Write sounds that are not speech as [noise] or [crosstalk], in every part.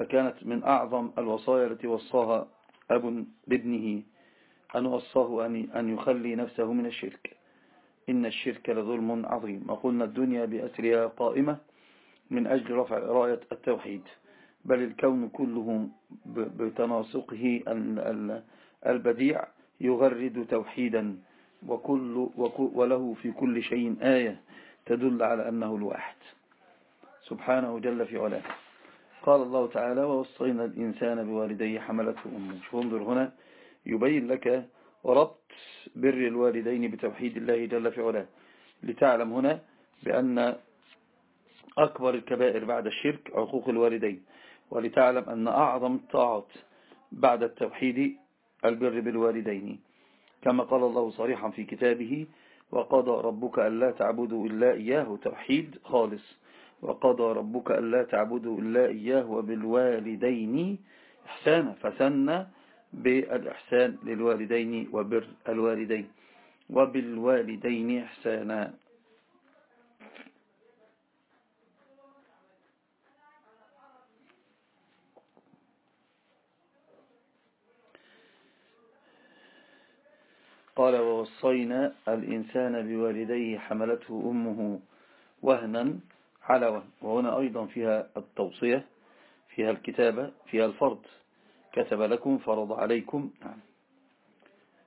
فكانت من أعظم الوصايا التي وصاها أب لابنه أن وصاه أن يخلي نفسه من الشرك. إن الشرك لظلم عظيم. وقلنا الدنيا بأسرها قائمة من أجل رفع راية التوحيد. بل الكون كله بتناسقه البديع يغرد توحيدا. وكل وله في كل شيء آية تدل على أنه الواحد. سبحانه جل في علاه. قال الله تعالى ووصينا الإنسان بوالديه حملته أمه انظر هنا يبين لك ربط بر الوالدين بتوحيد الله جل في علاه. لتعلم هنا بأن أكبر الكبائر بعد الشرك عقوق الوالدين ولتعلم أن أعظم الطاعات بعد التوحيد البر بالوالدين. كما قال الله صريحا في كتابه وقضى ربك ألا تعبدوا إلا إياه توحيد خالص. وقضى ربك ألا تعبدوا إلا إياه وبالوالدين إحسانا فسن بالإحسان للوالدين وبر الوالدين وبالوالدين إحسانا. قال ووصينا الإنسان بوالديه حملته أمه وهنا. على وهن وهنا أيضا فيها التوصية فيها الكتابة فيها الفرض. كتب لكم فرض عليكم. نعم.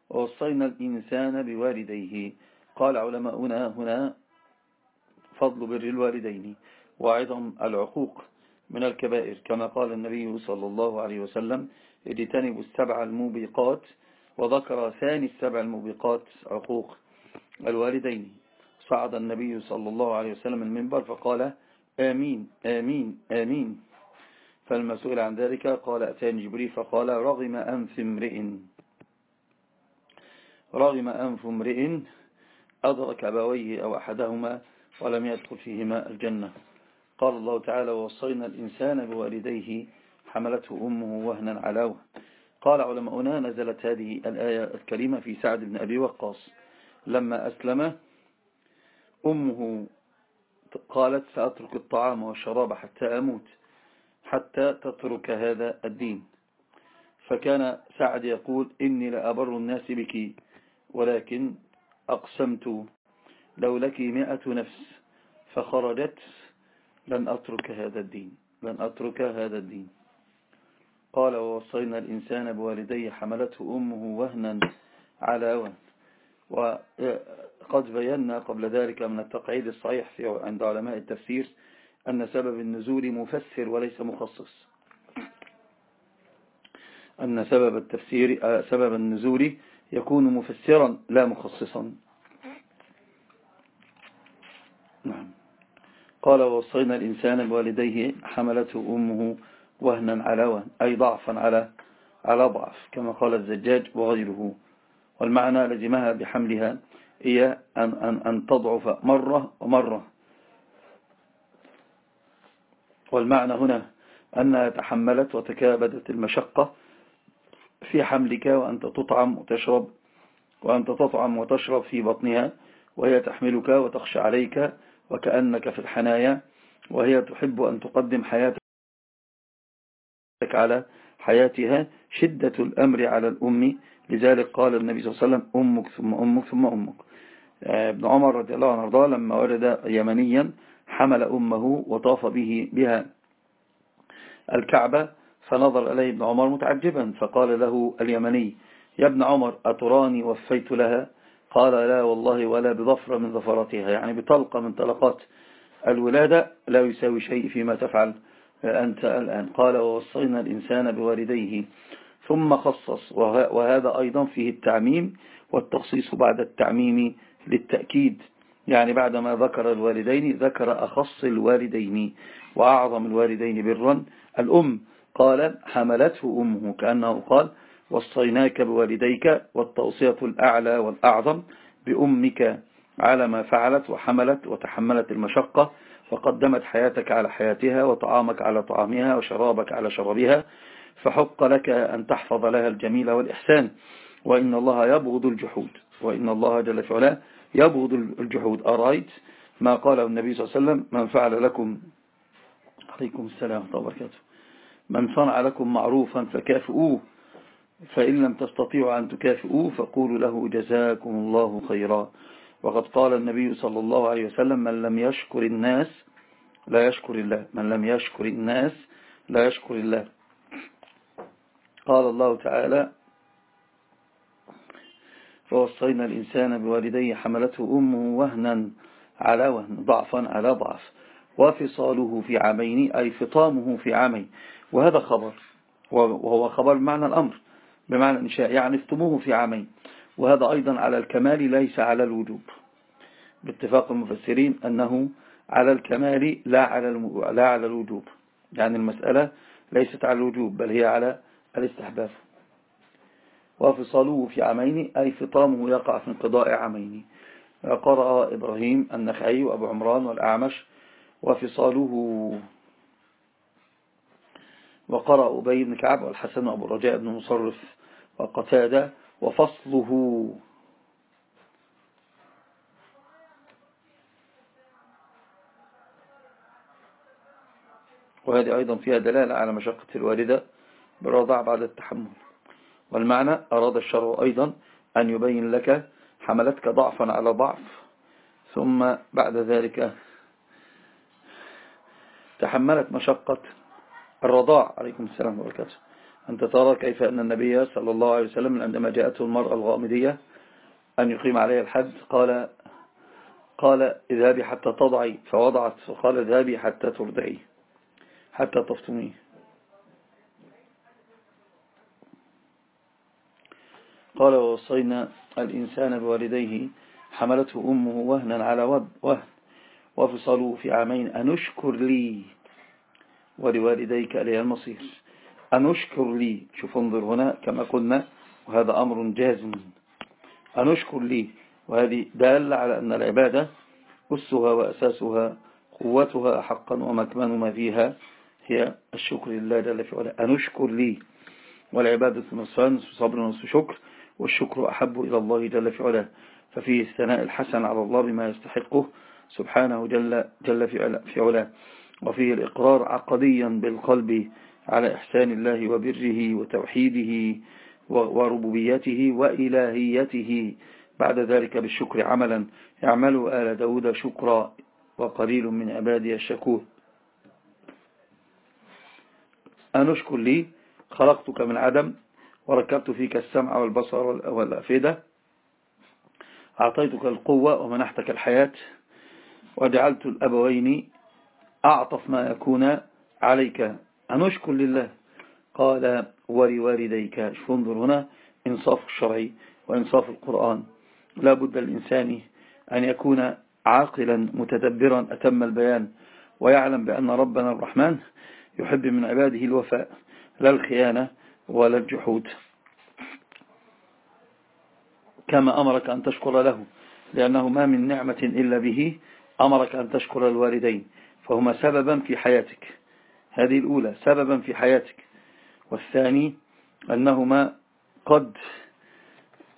ووصينا الإنسان بوالديه. قال علماؤنا هنا فضل بر الوالدين. وعظم العقوق من الكبائر. كما قال النبي صلى الله عليه وسلم اجتنبوا السبع الموبقات وذكر ثاني السبع الموبقات عقوق الوالدين. صعد النبي صلى الله عليه وسلم المنبر فقال آمين آمين آمين. فلما سئل عن ذلك قال أتاني جبريل فقال رغم أنف امرئ. رغم أنف امرئ أدرك أبويه أو أحدهما ولم يدخل فيهما الجنة. قال الله تعالى ووصينا الإنسان بوالديه حملته أمه وهنا على وهن. قال علماؤنا نزلت هذه الآية الكريمة في سعد بن أبي وقاص. لما أسلم أمه قالت سأترك الطعام والشراب حتى أموت حتى تترك هذا الدين. فكان سعد يقول إني لأبر الناس بك ولكن أقسمت لو لك مئة نفس فخرجت لن أترك هذا الدين لن أترك هذا الدين. قال ووصينا الإنسان بوالديه حملته أمه وهنا على وهن. وقد بينا قبل ذلك من التقعيد الصحيح في عند علماء التفسير أن سبب النزول مفسر وليس مخصص. أن سبب التفسير سبب النزول يكون مفسرا لا مخصصا. نعم. قال ووصينا الإنسان بوالديه حملته أمه وهنا على وهن أي ضعفا على على ضعف كما قال الزجاج وغيره. والمعنى لزمها بحملها هي أن, أن, أن تضعف مرة ومرة. والمعنى هنا أنها تحملت وتكابدت المشقة في حملك وأنت تطعم وتشرب وأنت تطعم وتشرب في بطنها وهي تحملك وتخشى عليك وكأنك في الحنايا وهي تحب أن تقدم حياتك على حياتها. شدة الأمر على الأم لذلك قال النبي صلى الله عليه وسلم أمك ثم أمك ثم أمك. آه، ابن عمر رضي الله عنه رضاه لما ورد يمنيا حمل أمه وطاف به بها الكعبة فنظر إليه ابن عمر متعجبا فقال له اليمني يا ابن عمر أتراني وفيت لها؟ قال لا والله ولا بظفر من ظفراتها. يعني بطلقة من طلقات الولادة لا يساوي شيء فيما تفعل أنت الآن. قال ووصينا الإنسان بوالديه. ثم خصص. وهذا أيضا فيه التعميم والتخصيص بعد التعميم للتأكيد. يعني بعدما ذكر الوالدين ذكر أخص الوالدين وأعظم الوالدين برا. الأم قال حملته أمه كأنه قال وصيناك بوالديك والتوصية الأعلى والأعظم بأمك على ما فعلت وحملت وتحملت المشقة وقدمت حياتك على حياتها وطعامك على طعامها وشرابك على شرابها. فحق لك أن تحفظ لها الجميل والإحسان. وإن الله يبغض الجحود. وإن الله جل في علاه يبغض الجحود. أرأيت ما قاله النبي صلى الله عليه وسلم؟ من فعل لكم عليكم السلام وبركاته. من صنع لكم معروفا فكافئوه. فإن لم تستطيعوا أن تكافئوه فقولوا له جزاكم الله خيرا. وقد قال النبي صلى الله عليه وسلم من لم يشكر الناس لا يشكر الله. من لم يشكر الناس لا يشكر الله. قال الله تعالى فوصينا الإنسان بوالديه حملته أمه وهنا على وهن ضعفا على ضعف وفصاله في عامين أي فطامه في عامين وهذا خبر وهو خبر بمعنى الأمر بمعنى الإنشاء يعني افتموه في عامين وهذا أيضا على الكمال ليس على الوجوب. باتفاق المفسرين أنه على الكمال لا على, لا على الوجوب يعني المسألة ليست على الوجوب بل هي على الاستحباب. وفصاله في عامين أي فطامه يقع في انقضاء عامين. قرأ إبراهيم النخعي وأبو عمران والأعمش وفصاله. وقرأ أبي بن كعب والحسن وأبو الرجاء بن مصرف وقتادة وفصله. وهذه أيضا فيها دلالة على مشقة الوالدة بالرضاع بعد التحمل. والمعنى أراد الشرع أيضا أن يبين لك حملتك ضعفا على ضعف ثم بعد ذلك تحملت مشقة الرضاع. عليكم السلام وبركاته. أنت ترى كيف أن النبي صلى الله عليه وسلم عندما جاءته المرأة الغامدية أن يقيم عليها الحد قال قال اذهبي حتى تضعي. فوضعت فقال اذهبي حتى ترضعي حتى تفطميه قال ووصينا الإنسان بوالديه حملته أمه وهنا على وهن. وفصلوا في عامين أنشكر لي. ولوالديك إليه المصير. أنشكر لي. شوف انظر هنا كما قلنا وهذا أمر جازم أنشكر لي. وهذه دال على أن العبادة أسها وأساسها قوتها حقا ومكمن ما فيها هي الشكر لله جل في علاه. أنشكر لي. والعبادة نصفان صبر ونصف شكر. والشكر أحب إلى الله جل في علاه. ففيه الثناء الحسن على الله بما يستحقه سبحانه جل, جل في علاه وفيه الإقرار عقديا بالقلب على إحسان الله وبره وتوحيده وربوبيته وإلهيته. بعد ذلك بالشكر عملا. يعملوا آل داود شكرا وقليل من عبادي الشكور أنشكر لي خلقتك من عدم وركبت فيك السمع والبصر والأفئدة. أعطيتك القوة ومنحتك الحياة وجعلت الأبوين أعطف ما يكون عليك. أنشكر لله. قال ولوالديك. شوف انظر هنا. إنصاف الشرعي وإنصاف القرآن. لا بد الإنسان أن يكون عاقلا متدبرا. أتم البيان. ويعلم بأن ربنا الرحمن يحب من عباده الوفاء. لا الخيانة. ولا الجحود. كما أمرك أن تشكر له لأنه ما من نعمة إلا به أمرك أن تشكر الوالدين فهما سببا في حياتك. هذه الأولى سببا في حياتك. والثاني أنهما قد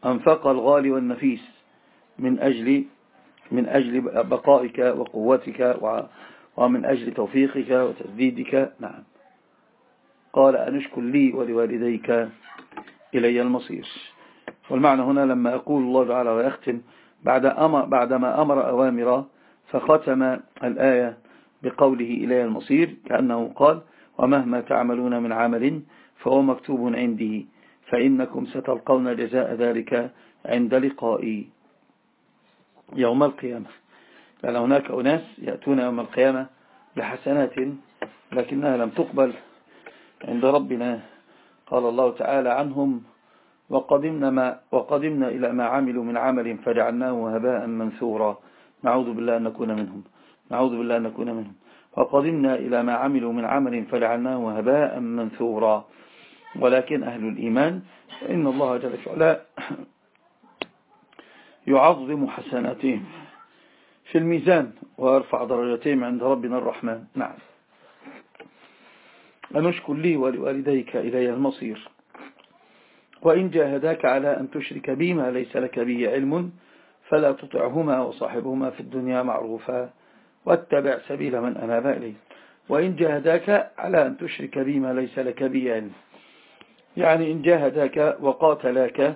أنفق الغالي والنفيس من أجل من أجل بقائك وقوتك ومن أجل توفيقك وتسديدك. نعم. قال أنشكر لي ولوالديك إلي المصير. والمعنى هنا لما يقول الله تعالى ويختم بعد أمر بعدما أمر أوامر فختم الآية بقوله إلي المصير كأنه قال ومهما تعملون من عمل فهو مكتوب عندي فإنكم ستلقون جزاء ذلك عند لقائي يوم القيامة. لأن هناك أناس يأتون يوم القيامة بحسنات لكنها لم تقبل عند ربنا. قال الله تعالى عنهم وقدمنا, ما وقدمنا إلى ما عملوا من عمل فجعلناه هباء منثورا. نعوذ بالله أن نكون منهم. نعوذ بالله أن نكون منهم. وقدمنا إلى ما عملوا من عمل فجعلناه هباء منثورا. ولكن أهل الإيمان فإن الله جل وعلا يعظم حسناتهم في الميزان ويرفع درجتهم عند ربنا الرحمن. نعم. أنشكر لي ولوالديك إلي المصير. وإن جاهداك على أن تشرك بي ما ليس لك به علم فلا تطعهما وصاحبهما في الدنيا معروفا واتبع سبيل من أناب إليه وإن جاهداك على أن تشرك بما ليس لك به علم. يعني إن جاهداك وقاتلاك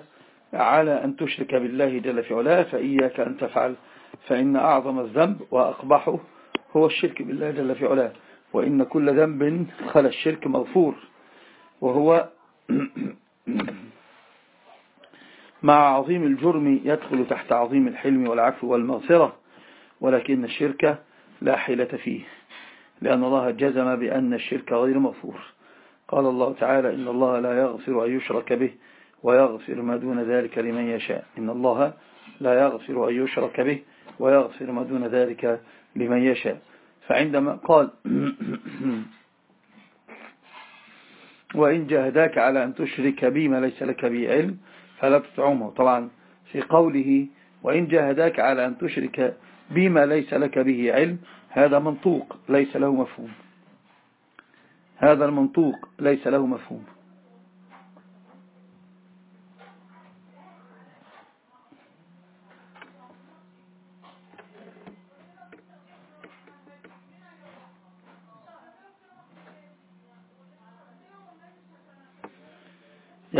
على أن تشرك بالله جل في علاه فإياك أن تفعل فإن أعظم الذنب وأقبحه هو الشرك بالله جل في علاه. وإن كل ذنب خلى الشرك مغفور. وهو [clears throat] مع عظيم الجرم يدخل تحت عظيم الحلم والعفو والمغفرة ولكن الشرك لا حيلة فيه لأن الله جزم بأن الشرك غير مغفور. قال الله تعالى إن الله لا يغفر أن يشرك به ويغفر ما دون ذلك لمن يشاء. إن الله لا يغفر أن يشرك به ويغفر ما دون ذلك لمن يشاء. فعندما قال [clears throat] وإن جاهداك على أن تشرك بي ما ليس لك به علم فلا تطعمه. طبعا في قوله وإن جاهداك على أن تشرك بما ليس لك به علم هذا منطوق ليس له مفهوم. هذا المنطوق ليس له مفهوم.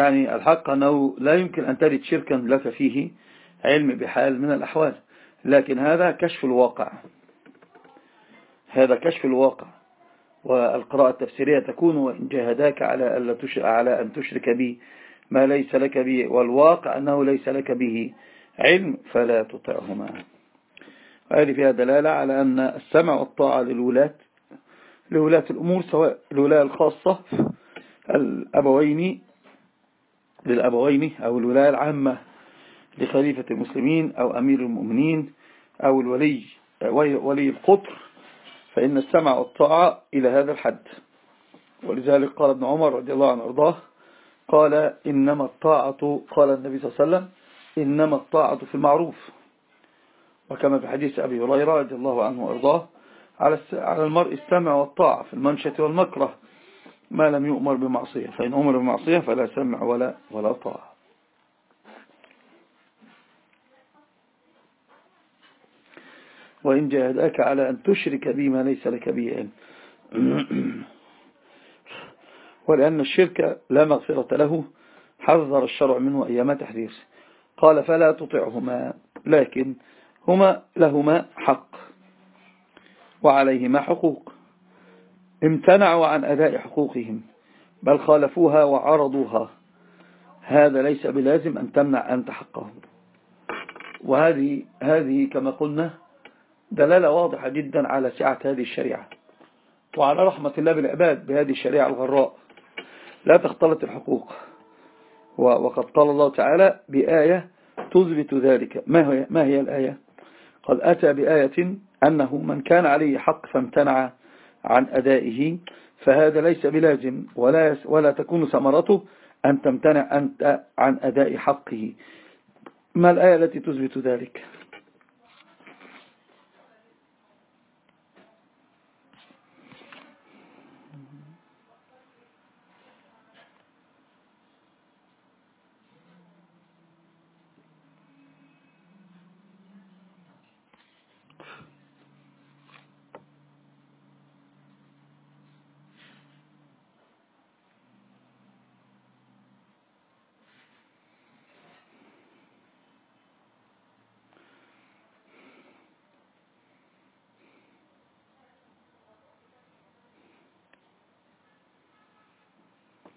يعني الحق أنه لا يمكن أن ترد شركا لك فيه علم بحال من الأحوال. لكن هذا كشف الواقع. هذا كشف الواقع. والقراءة التفسيرية تكون وإن جاهداك على, على أن تشرك بي ما ليس لك به. والواقع أنه ليس لك به علم فلا تطعهما. وهذه فيها دلالة على أن السمع والطاعة للولاة لولاة الأمور سواء الولاة الخاصة الأبوين للأبوين أو الولاية العامة لخليفة المسلمين أو أمير المؤمنين أو الولي ولي القطر فإن السمع والطاعة إلى هذا الحد. ولذلك قال ابن عمر رضي الله عنه أرضاه قال إنما الطاعة قال النبي صلى الله عليه وسلم إنما الطاعة في المعروف. وكما في حديث أبي هريرة رضي الله عنه وأرضاه على المرء السمع والطاعة في المنشة والمكره. ما لم يؤمر بمعصية فإن أمر بمعصية فلا سمع ولا ولا طاعة. وإن جاهداك على أن تشرك بي ما ليس لك به علم. [clears throat] ولأن الشرك لا مغفرة له حذر الشرع منه أيام تحذير قال فلا تطعهما لكن هما لهما حق وعليهما حقوق. امتنعوا عن أداء حقوقهم بل خالفوها وعرضوها. هذا ليس بلازم أن تمنع أنت حقهم وهذه هذه كما قلنا دلالة واضحة جدا على سعة هذه الشريعة. وعلى رحمة الله بالعباد بهذه الشريعة الغراء. لا تختلط الحقوق. وقد قال الله تعالى بآية تثبت ذلك. ما هي, ما هي الآية؟ قال أتى بآية أنه من كان عليه حق فامتنع عن أدائه فهذا ليس بلازم ولا, ولا تكون ثمرته أن تمتنع أنت عن أداء حقه. ما الآية التي تثبت ذلك؟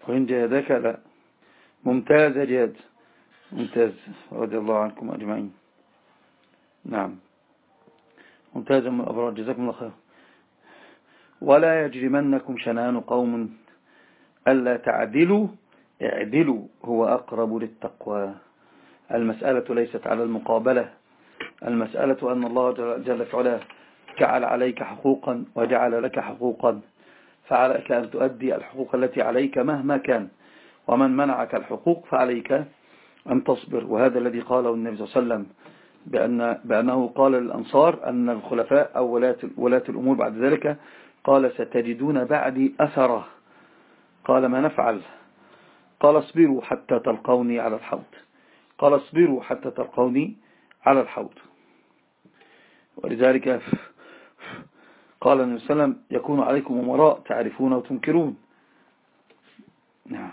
وإن جهدك لا ممتاز يا جهاد ممتاز رضي الله عنكم أجمعين. نعم. ممتاز من الأبرار. جزاكم الله خير. ولا يجرمنكم شنان قوم ألا تعدلوا. اعدلوا هو أقرب للتقوى. المسألة ليست على المقابلة. المسألة أن الله جل في علاه جعل عليك حقوقا وجعل لك حقوقا. فعليك أن تؤدي الحقوق التي عليك مهما كان. ومن منعك الحقوق فعليك أن تصبر. وهذا الذي قاله النبي صلى الله عليه وسلم بأن بأنه قال للأنصار أن الخلفاء أو ولاة, الأمور بعد ذلك قال ستجدون بعدي أثره قال ما نفعل؟ قال اصبروا حتى تلقوني على الحوض. قال اصبروا حتى تلقوني على الحوض. ولذلك قال النبي صلى الله عليه وسلم يكون عليكم أمراء تعرفون وتنكرون. نعم.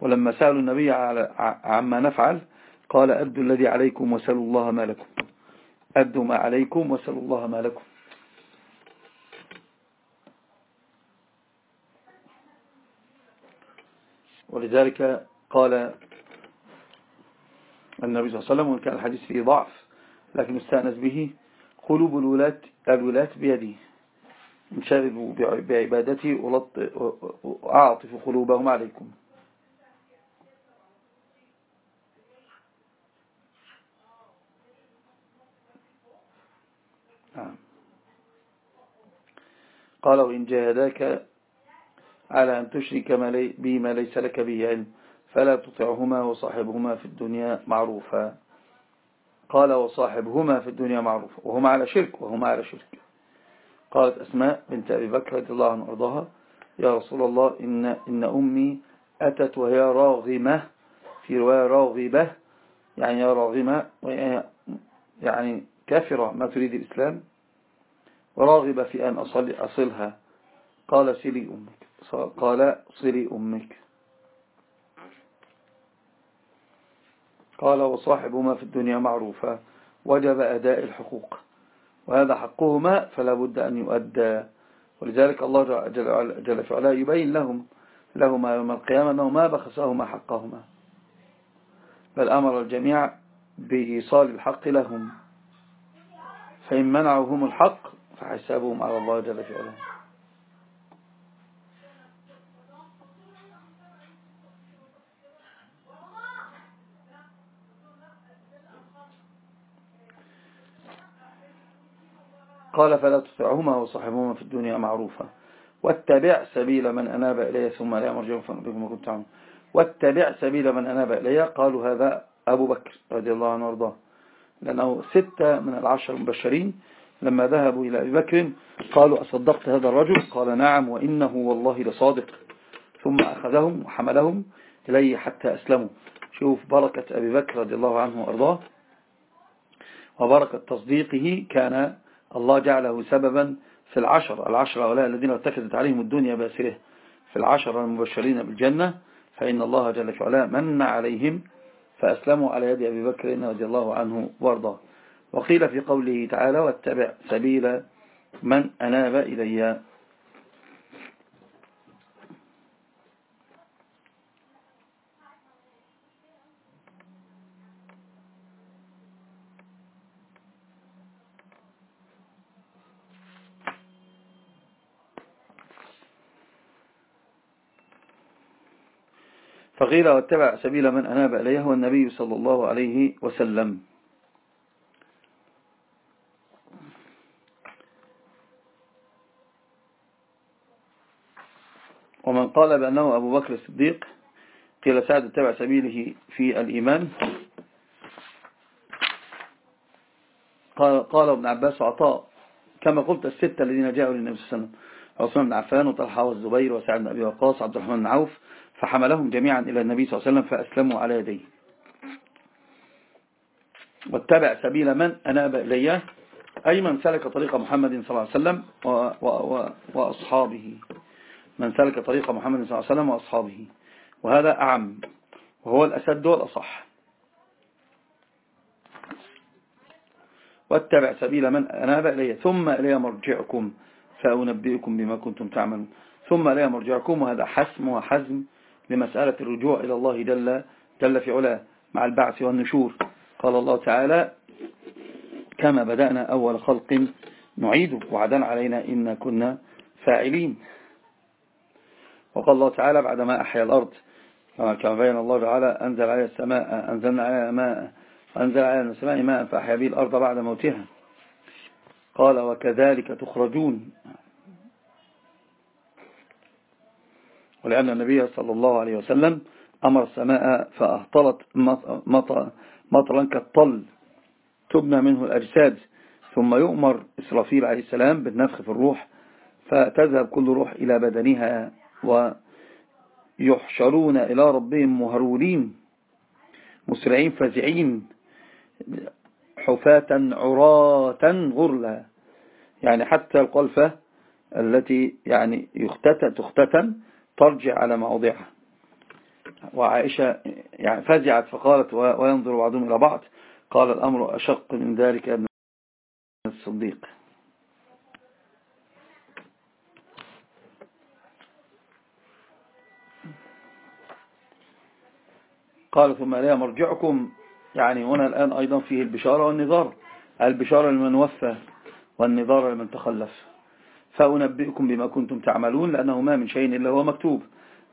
ولما سألوا النبي عما نفعل قال أدوا الذي عليكم وسلوا الله ما لكم. أدوا ما عليكم وسلوا الله ما لكم. ولذلك قال النبي صلى الله عليه وسلم وإن كان الحديث فيه ضعف لكن استأنس به قلوب الولاة, الولاة بيدي. انشغلوا بعبادتي وأعطف قلوبهم عليكم. نعم. قال وإن جاهداك على أن تشرك بي ما ليس لك به علم فلا تطعهما وصاحبهما في الدنيا معروفا. قال وصاحبهما في الدنيا معروفا وهما على شرك وهما على شرك. قالت أسماء بنت أبي بكر رضي الله عنه وأرضاها يا رسول الله إن, إن أمي أتت وهي راغمة في رواية راغبة يعني يا راغمة يعني كافرة ما تريد الإسلام وراغبة في أن أصل أصلها. قال سلي أمك. قال صلي أمك. قال وصاحبهما في الدنيا معروفة وجب أداء الحقوق. وهذا حقهما فلا بد أن يؤدى. ولذلك الله جل في علاه يبين لهم لهما يوم القيامة أنه ما بخسهما حقهما. بل أمر الجميع بإيصال الحق لهم. فإن منعوهم الحق فحسابهم على الله جل في علاه قال فلا تطعهما وصاحبهما في الدنيا معروفا. واتبع سبيل من أناب إليه ثم لا مرجعون فنبيكم ما كنت تعمل واتبع سبيل من أناب إليه قالوا هذا أبو بكر رضي الله عنه وأرضاه. لأنه ستة من العشر المبشرين لما ذهبوا إلى أبي بكر قالوا أصدقت هذا الرجل؟ قال نعم وإنه والله لصادق. ثم أخذهم وحملهم إليه حتى أسلموا. شوف بركة أبي بكر رضي الله عنه وأرضاه. وبركة تصديقه كان الله جعله سببا في العشر العشر هؤلاء الذين ارتكزت عليهم الدنيا بأسره في العشر المبشرين بالجنة فإن الله جل في علاه من عليهم فأسلموا على يد أبي بكر رضي الله عنه وأرضاه. وقيل في قوله تعالى واتبع سبيل من أناب إلي. فقيل واتبع سبيل من أناب إليه هو النبي صلى الله عليه وسلم. ومن قال بأنه أبو بكر الصديق قيل سعد اتبع سبيله في الإيمان. قال, قال ابن عباس عطاء كما قلت الستة الذين جاءوا للنبي صلى الله عليه وسلم عثمان بن عفان وطلحة والزبير وسعد بن أبي وقاص عبد الرحمن بن عوف فحملهم جميعا إلى النبي صلى الله عليه وسلم فأسلموا على يديه. واتبع سبيل من أناب إليه أي من سلك طريق محمد صلى الله عليه وسلم وأصحابه. من سلك طريق محمد صلى الله عليه وسلم وأصحابه. وهذا أعم وهو الأسد والأصح. واتبع سبيل من أناب إليه ثم إلي مرجعكم فأنبئكم بما كنتم تعملون. ثم إلي مرجعكم وهذا حسم وحزم. لمسألة الرجوع إلى الله جل, جل في علاه مع البعث والنشور. قال الله تعالى كما بدأنا أول خلق نعيده وعدا علينا إن كنا فاعلين. وقال الله تعالى بعدما أحيا الأرض كما بين الله تعالى أنزل عليها السماء أنزلنا عليها ماء وأنزل عليها السماء ماء فأحيا به الأرض بعد موتها. قال وكذلك تخرجون. ولأن النبي صلى الله عليه وسلم أمر السماء فأهطلت مطرا كالطل. تبنى منه الأجساد. ثم يؤمر إسرافيل عليه السلام بالنفخ في الروح فتذهب كل روح إلى بدنها ويحشرون إلى ربهم مهرولين مسرعين فزعين حفاة عراة غرلا. يعني حتى القلفة التي يعني يختتن تختتن ترجع على موضعها وعائشة يعني فزعت فقالت وينظر بعضهم إلى بعض. قال الأمر أشق من ذلك ابن الصديق. قال ثم لا مرجعكم. يعني هنا الآن أيضا فيه البشارة والنظار. البشارة لمن وفى والنظار لمن تخلف. فأنبئكم بما كنتم تعملون لأنه ما من شيء إلا هو مكتوب.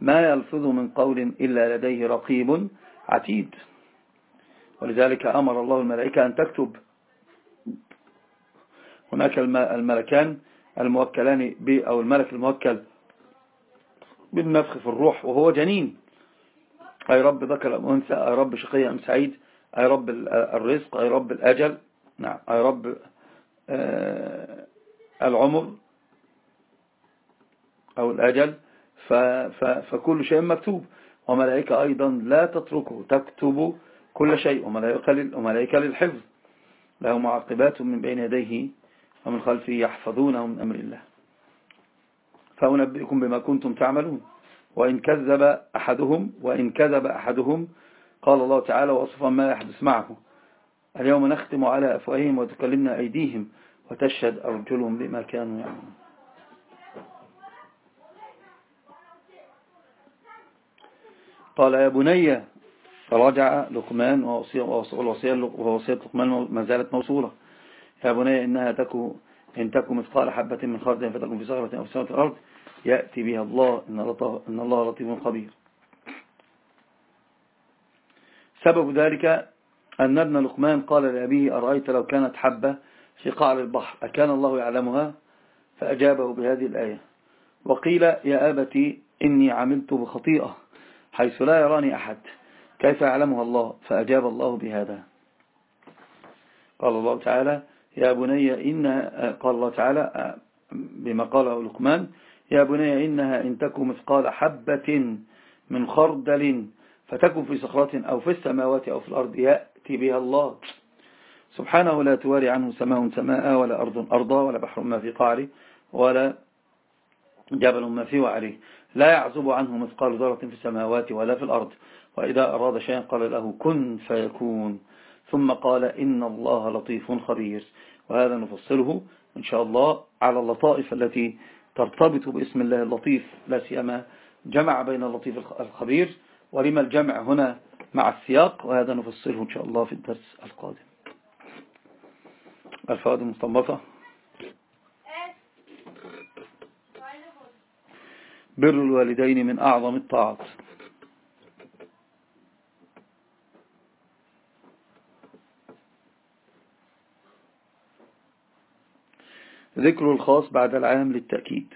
ما يلفظ من قول إلا لديه رقيب عتيد. ولذلك أمر الله الملائكة أن تكتب. هناك الملكان الموكلان أو الملك الموكل بالنفخ في الروح وهو جنين. أي رب ذكر أم أنثى أي رب شقي أم سعيد أي رب الرزق أي رب الأجل نعم أي رب آه، العمر أو الأجل فكل شيء مكتوب. وملائكة أيضا لا تتركه تكتب كل شيء. وملائكة للحفظ. له معقبات من بين يديه ومن خلفه يحفظونه من أمر الله. فأنبئكم بما كنتم تعملون. وإن كذب أحدهم وإن كذب أحدهم قال الله تعالى وصفا ما يحدث معه. اليوم نختم على أفواههم وتكلمنا أيديهم وتشهد أرجلهم بما كانوا يعملون. قال يا بني فرجع لقمان ووصية لقمان ما زالت موصولة. يا بني إنها تكو إن تكو مثقال حبة من خردل فتكون في صغرة أو في سماء الأرض يأتي بها الله إن الله لطيف خبير. سبب ذلك أن ابن لقمان قال لأبيه أرأيت لو كانت حبة في قعر البحر أكان الله يعلمها؟ فأجابه بهذه الآية. وقيل يا أبتي إني عملت بخطيئة. حيث لا يراني أحد. كيف يعلمها الله؟ فأجاب الله بهذا. قال الله تعالى يا بني إن قال الله تعالى بما قاله لقمان يا بني إنها إن تكن مثقال حبة من خردل فتكن في صخرة أو في السماوات أو في الأرض يأتي بها الله. سبحانه لا تواري عنه سماء سماء ولا أرض أرضا ولا بحر ما في قعره ولا جبل ما في وعره. لا يعزب عنه مثقال ذرة في السماوات ولا في الأرض. وإذا أراد شيئا قال له كن فيكون. ثم قال إن الله لطيف خبير. وهذا نفصله إن شاء الله على اللطائف التي ترتبط باسم الله اللطيف. لا سيما جمع بين اللطيف الخبير. ولما الجمع هنا مع السياق؟ وهذا نفصله إن شاء الله في الدرس القادم. الفوائد المستنبطة بر الوالدين من أعظم الطاعات. ذكر الخاص بعد العام للتأكيد.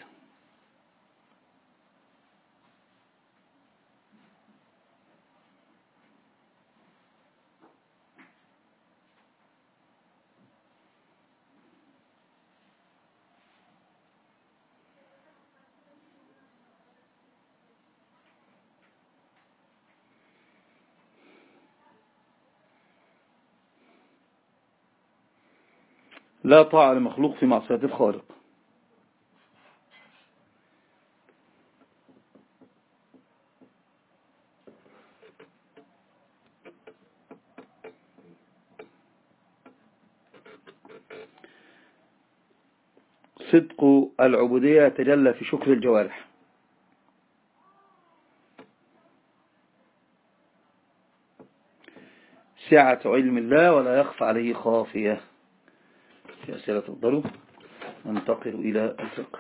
لا طاعة لمخلوق في معصية الخالق. صدق العبودية يتجلى في شكر الجوارح. سعة علم الله ولا يخفى عليه خافية. أسئلة تفضلوا ننتقل إلى الفقه.